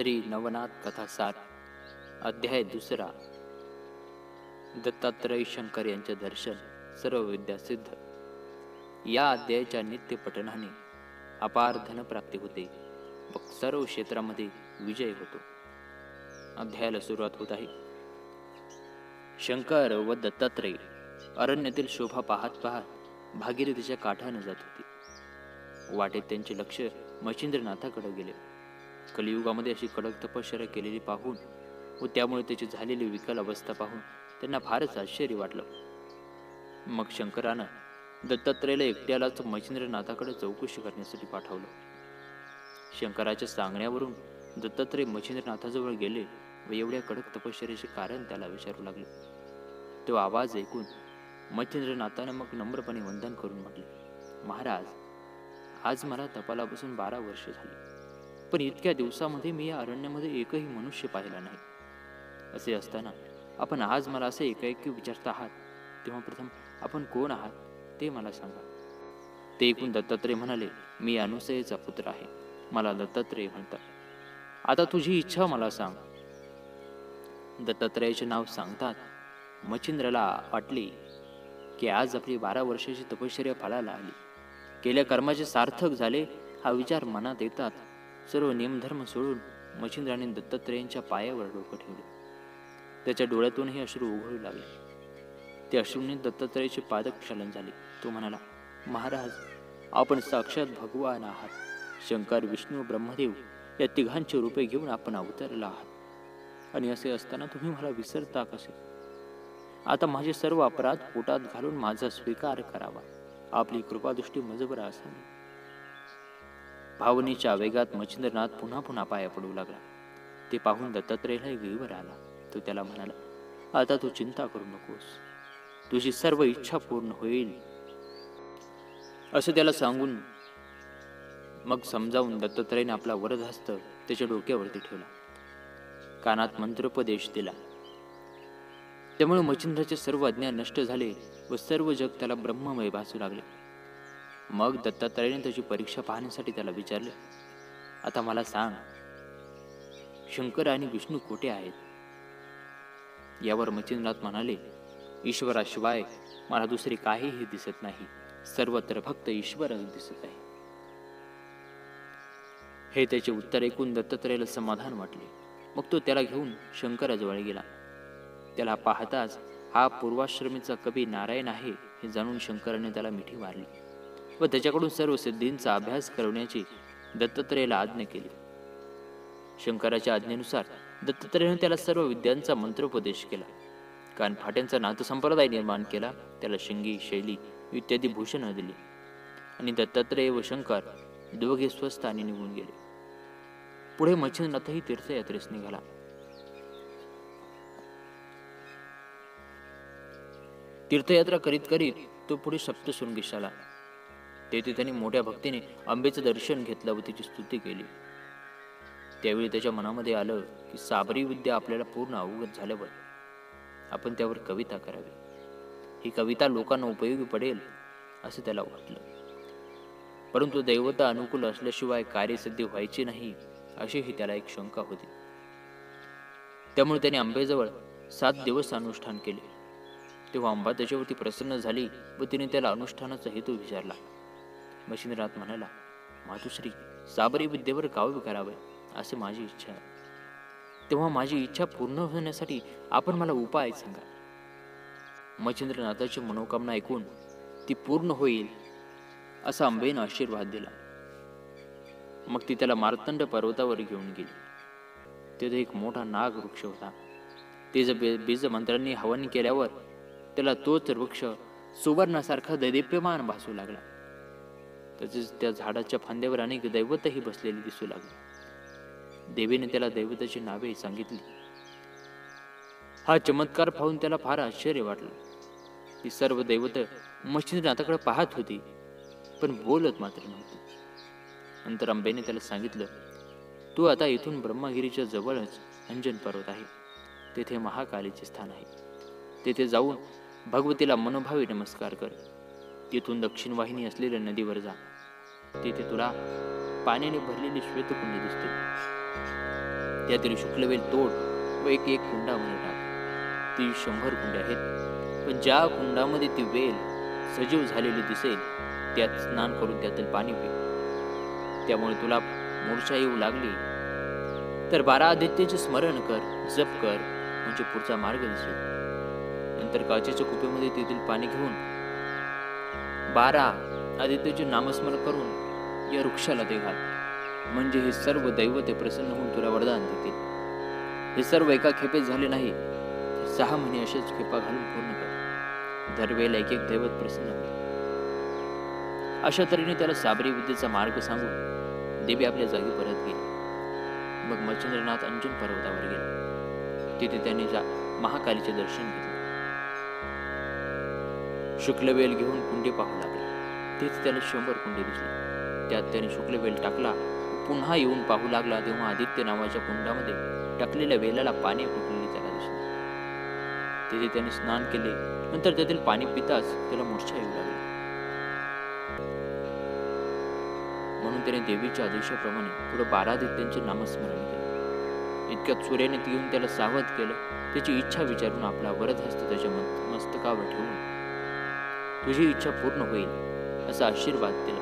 श्री नवनाथ कथासार अध्याय दुसरा. दत्तात्रय शंकर यांचे दर्शन सर्व विद्या सिद्ध या अध्यायाच्या नित्य पठणाने अपार धनप्राप्ती होते. व सर्व क्षेत्रामध्ये विजय होतो. अध्यायाला सुरुवात होत आहे. शंकर व दत्तात्रय अरण्यातील शोभा पाहत पाहत भागीरथीच्या काठाने जात होती. वाटेत त्यांचे लक्ष मच्छिंद्रनाथाकडे गेले. कलियुगामध्ये अशी कडक तपश्चर्या केलेली पाहून व त्यामुळे त्याची झालेली विकल अवस्था पाहून त्यांना फारच आश्चर्य वाटलं. मग शंकरानं दत्तात्रयला एकट्यालाच मच्छिंद्रनाथाकडे चौकशी करण्यासाठी पाठवलं. शंकराच्या सांगण्यावरून दत्तात्रय मच्छिंद्रनाथाजवळ गेले व एवढ्या कडक तपश्चर्याचे कारण त्याला विचारू लागले. तो आवाज ऐकून मच्छिंद्रनाथानं मग नम्रपणे वंदन करून म्हटले महाराज आज मला तपालापासून बारा वर्ष झाली. पण इतक्या दिवसामध्ये मी या अरण्यामध्ये एकही मनुष्य पाहिला नाही. असे असताना आपण आज मला असे एकाएकी विचारत आहात तेव्हा प्रथम आपण कोण आहात ते मला सांगा. ते ऐकून दत्तात्रय म्हणाले मी अनुसयेचा पुत्र आहे. मला दत्तात्रय म्हणतात. आता तुझी इच्छा मला सांग. दत्तात्रयाचे नाव सांगतात मच्छिंद्रला वाटले की आज आपली बारा वर्षाची तपश्चर्या फळाला आली. केल्या कर्माचे सार्थक झाले हा विचार मनात येतात. सर्व नियमधर्म सोडून मच्छिंद्राने दत्तात्रयांच्या पायावर डोकं ठेवले. त्याच्या डोळ्यातूनही अश्रू उघडू लागले. ते अश्रूंनी पादक पादक्षालन झाले. तो म्हणाला महाराज आपण साक्षात भगवान आहात. शंकर विष्णू ब्रह्मदेव या तिघांचे रूपे घेऊन आपण अवतरला आहात. आणि असे असताना तुम्ही मला विसरता कसे? आता माझे सर्व अपराध पोटात घालून माझा स्वीकार करावा. आपली कृपादृष्टी मजबर असावी. भावनेच्या वेगात मच्छिंद्रनाथ पुन्हा पुन्हा पाया पडू लागला. ते पाहून दत्तात्रयला गईवर आला. तो त्याला म्हणाला आता तू चिंता करू नकोस. तुझी सर्व इच्छा पूर्ण होईल. असं त्याला सांगून मग समजावून दत्तात्रयने आपला वरदहस्त त्याच्या डोक्यावरती ठेवला. कानात मंत्रोपदेश दिला. त्यामुळे मच्छिंद्राचे सर्व अज्ञान नष्ट झाले व सर्व जग त्याला ब्रह्ममय भासू लागले. मग दत्तात्रयाने त्याची परीक्षा पाहण्यासाठी त्याला विचारले. आता मला सांग शंकर आणि विष्णू कुठे आहेत? यावर मच्छिंद्रनाथ म्हणाले ईश्वराशिवाय मला दुसरे काहीही दिसत नाही. सर्वत्र फक्त ईश्वरच दिसत आहे. हे त्याचे उत्तर ऐकून दत्तात्रयाला समाधान वाटले. मग तो त्याला घेऊन शंकराजवळ गेला. त्याला पाहताच हा पूर्वाश्रमीचा कवी नारायण आहे हे जाणून शंकराने त्याला मिठी मारली. व त्याच्याकडून सर्व सिद्धींचा अभ्यास करवण्याची दत्तात्रेयाला आज्ञा केली. शंकराच्या आज्ञेनुसार दत्तात्रेयाने त्याला सर्व विद्यांचा मंत्रोपदेश केला. कानफाट्यांचा नाथसंप्रदाय निर्माण केला त्याला शिंगी शैली इत्यादी भूषणं दिली. आणि दत्तात्रेय व शंकर दोघे स्वस्थानी निघून गेले. पुढे मच्छिंद्रनाथही तीर्थयात्रेस निघाला. तीर्थयात्रा करीत करीत तो पुढे सप्तशृंगीस आला. तेथे त्यांनी मोठ्या भक्तीने आंबेचं दर्शन घेतलं व तिची स्तुती केली. त्यावेळी त्याच्या मनामध्ये आलं की साबरी विद्या आपल्याला पूर्ण अवगत झाल्यावर आपण त्यावर कविता करावी. ही कविता लोकांना उपयोगी पडेल असं त्याला वाटलं. परंतु दैवता अनुकूल असल्याशिवाय कार्यसिद्धी व्हायची नाही अशीही त्याला एक शंका होती. त्यामुळे त्याने आंबेजवळ सात दिवस अनुष्ठान केले. तेव्हा आंबा त्याच्यावरती प्रसन्न झाली व तिने त्याला अनुष्ठानाचा हेतू विचारला. मशिंद्रनाथ म्हणाला मातुश्री साबरी विद्येवर काव्य करावे असे माझी इच्छा आहे. तेव्हा माझी इच्छा पूर्ण होण्यासाठी आपण मला उपाय सांगा. मच्छिंद्रनाथाची मनोकामना ऐकून ती पूर्ण होईल असा अंबेनं आशीर्वाद दिला. मग ती त्याला मार्तंड पर्वतावर घेऊन गेली. तेथे एक मोठा नाग वृक्ष होता. ते बीज मंत्र्यांनी हवन केल्यावर त्याला तोच वृक्ष सुवर्णासारखा दैदिप्यमान भासू लागला. तसेच त्या झाडाच्या फांद्यावर अनेक दैवतही बसलेली दिसू लागली. देवीने त्याला दैवताची नावे सांगितली. हा चमत्कार पाहून त्याला फार आश्चर्य वाटलं. ती सर्व दैवत मच्छिंद्रनाथाकडे पाहत होती पण बोलत मात्र नव्हती. नंतर अंबेने त्याला सांगितलं तू आता इथून ब्रह्मगिरीच्या जवळच अंजन पर्वत आहे. तेथे महाकालीचे स्थान आहे. तेथे जाऊन भगवतीला मनोभावी नमस्कार कर. तिथून दक्षिण वाहिनी असलेल्या नदीवर जा. तेथे तुला पाण्याने भरलेली श्वेतकुंड दिसते त्यातील शुक्लवेल तोड व एक एक कुंडामध्ये टाक. ती शंभर कुंडे आहेत. पण ज्या कुंडामध्ये ती वेल सजीव झालेली दिसेल त्यात स्नान करून त्यातील पाणी पी त्यामुळे तुला मूर्छा येऊ लागली. तर बारा आदित्यचे स्मरण कर जप कर म्हणजे पुढचा मार्ग दिसेल. नंतर काचेच्या कुपेमध्ये तेथील पाणी घेऊन बारा आदित्यचे नामस्मरण करून या वृक्षाला ते घाल. म्हणजे हे सर्व दैवते प्रसन्न होऊन तुला वरदान देतील. हे सर्व एका खेपेत झाले नाही तर सहा महिने असेच खेपा घालून पूर्ण कर. दरवेळेला एक एक दैवत प्रसन्न होईल. अशा तऱ्हेने त्याला साबरी विद्येचा मार्ग सांगून देवी आपल्या जागी परत गेली. मग मच्छिंद्रनाथ अंजन पर्वतावर गेला. तिथे त्यांनी जा महाकालीचे दर्शन घेतले. शुक्लवेल घेऊन कुंडे पाहू लागले. तेच त्याला शंभर कुंडे दिसले. त्यात त्याने शुक्लवेल टाकला. पुन्हा येऊन पाहू लागला तेव्हा आदित्य नावाच्या कुंडामध्ये टाकलेल्या वेलाला पाणी फुटलेले त्याला दिसले. तिथे त्याने स्नान केले. नंतर त्यातील पाणी पिताच त्याला मूर्छा येऊ लागली. म्हणून त्याने देवीच्या आदेशाप्रमाणे पुढे बारा आदित्यांचे नामस्मरण केले. इतक्यात सूर्याने ती येऊन त्याला सावध केलं. त्याची इच्छा विचारून आपला वरदहस्त त्याच्या मस्तकावर ठेवून तुझी इच्छा पूर्ण होईल असा आशीर्वाद दिला.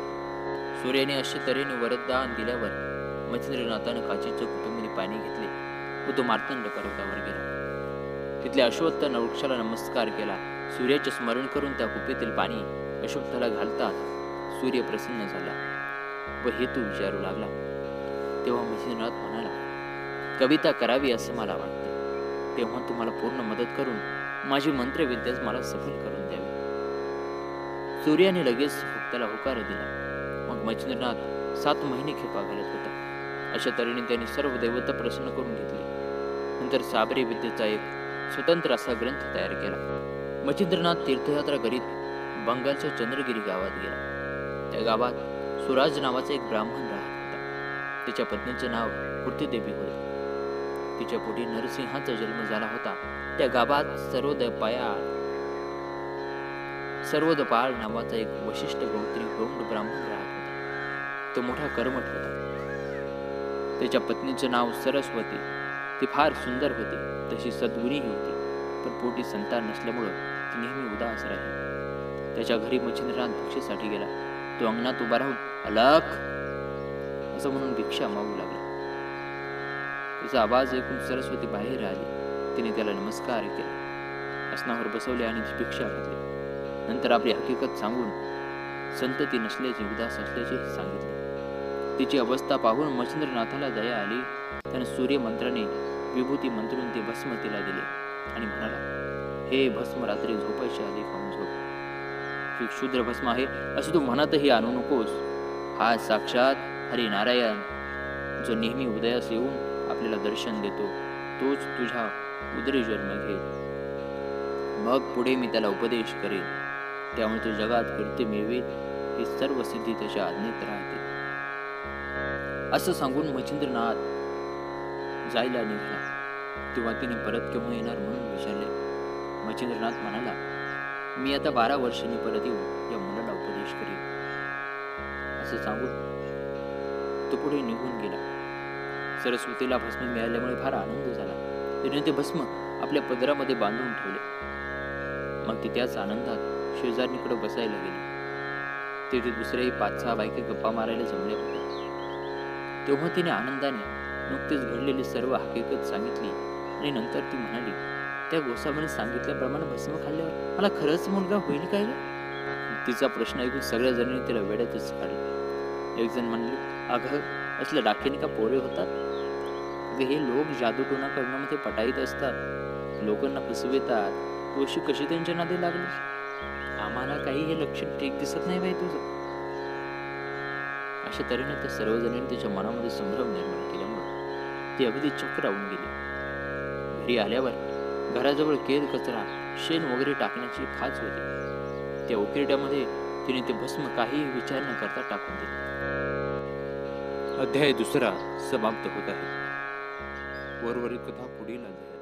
सूर्याने अशा तऱ्हेने वरदान दिल्यावर मच्छिंद्रनाथानं काचेच्या कुटुंबाने पाणी घेतले. व तो मार्तंड पर्वतावर गेला. तिथल्या अश्वत्थानं वृक्षाला नमस्कार केला. सूर्याचे स्मरण करून त्या कुपेतील पाणी अश्वत्थाला घालतात सूर्य प्रसन्न झाला व हेतू विचारू लागला. तेव्हा मच्छिंद्रनाथ म्हणाला कविता करावी असं मला वाटते. तेव्हा तुम्हाला पूर्ण मदत करून माझी मंत्रविद्याच मला सफल करून द्यावी. सूर्याने लगेच त्याला होकार दिला. मग मच्छिंद्रनाथ सात महिने खेपा घालत होता. अशा तऱ्हेने त्यांनी सर्व देवता प्रसन्न करून घेतले. नंतर साबरी विद्येचा एक स्वतंत्र असा ग्रंथ तयार केला. मच्छिंद्रनाथ तीर्थयात्रा करीत बंगालच्या चंद्रगिरी गावात गेला. त्या गावात सुराज नावाचा एक ब्राह्मण राहत होता. त्याच्या पत्नीचे नाव देवी होते. तिच्या पोटी नरसिंहाचा जन्म झाला होता. त्या गावात सर्वोदपाया सर्वदपाळ नावाचा एक वशिष्ठ गौत्री गौंड ब्राह्मण राहत होता. तो मोठा कर्मठ होता. त्याच्या पत्नीचे नाव सरस्वती ती फार सुंदर होती. तशी सद्गुणीही होती. पण पोटी संतान नसल्यामुळं ती नेहमी उदास राहिली. त्याच्या घरी मच्छिंद्रनाथ भिक्षेसाठी गेला. तो अंगणात उभा राहून अलख! असं म्हणून भिक्षा मागू लागला. तिचा आवाज ऐकून सरस्वती बाहेर आली. तिने त्याला नमस्कार केला. असनावर बसवले आणि ती भिक्षा घातली. नंतर आपली हकीकत सांगून संतती नसल्याची उदास असल्याचे सांगितले. तिची अवस्था पाहून मच्छिंद्रनाथाला दया आली. त्याने सूर्य मंत्राने विभूती मंत्रून ते भस्म तिला दिले आणि म्हणाला हे भस्म रात्री झोपायच्या आधी खाऊन झोप. ही क्षुद्र भस्म आहे असं तू मनातही आणू नकोस. हा साक्षात हरिनारायण जो नेहमी उदयास येऊन आपल्याला दर्शन देतो तोच तुझ्या उदरी जन्म घेईल. मग पुढे मी त्याला उपदेश करेन. त्यामुळे तो जगात कीर्ती मिळवेल ही सर्व सिद्धी त्याच्या आज्ञेत राहते. असं सांगून मच्छिंद्रनाथ जायला निघाला. तेव्हा तिने परत केव्हा येणार म्हणून विचारले. मच्छिंद्रनाथ म्हणाला मी आता बारा वर्षांनी परत येऊन या मुलाला उपदेश करीन. असं सांगून तो पुढे निघून गेला. सरस्वतीला भस्म मिळाल्यामुळे फार आनंद झाला. तिने ते भस्म आपल्या पदरामध्ये बांधून ठेवले. मग ती त्याच आनंदात शेजारणीकडे बसायला गेली. तिथे दुसऱ्याही पाच सहा बायके गप्पा मारायला जमल्या होत्या तेव्हा तिने आनंदाने नुकतीच घडलेली सर्व हकीकत सांगितली आणि नंतर ती म्हणाली त्या गोसाबाने सांगितल्याप्रमाणे भस्म खाल्ल्यावर मला खरंच मुलगा होईल काय तिचा प्रश्न ऐकून सगळ्या जणांनी तिला वेड्यातच काढले. एक जण म्हणले अगं असल्या डाकेने का पोरे होतात? हे लोक जादूटोणा करण्यामध्ये पटाईत असतात. लोकांना फसवितात. गोष्टी कशी त्यांच्या नादी लागली? मला काही हे लक्षण ठीक दिसत नाही बाई तुझं. अशा तऱ्हेने त्या सर्वजणांनी तिच्या मनामध्ये संभ्रम निर्माण केल्यामुळे ती अगदी चक्र राहून गेली. घरी आल्यावर घराजवळ केर कचरा शेण वगैरे टाकण्याची खाच होती. त्या उकिरड्यामध्ये तिने ते भस्म काहीही विचार न करता टाकून दिले. अध्याय दुसरा समाप्त होत आहे. वरवरील कथा पुढील अध्याय